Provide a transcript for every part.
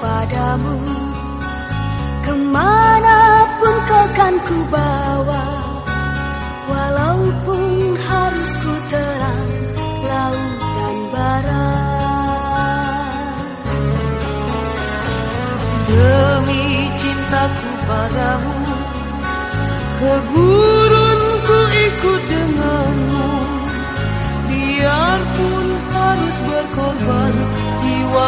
padamu. Ke mana pun kau kan ku bawa Walaupun harus ku terang laut dan barat Demi cintaku padamu Ke gurun ku ikut denganmu. Biarpun harus berkorban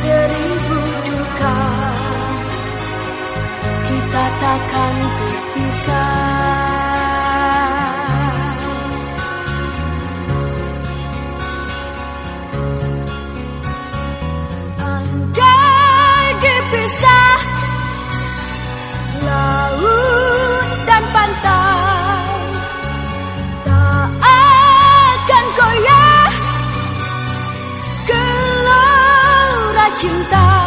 seribu duka Kita takkan terpisah 听到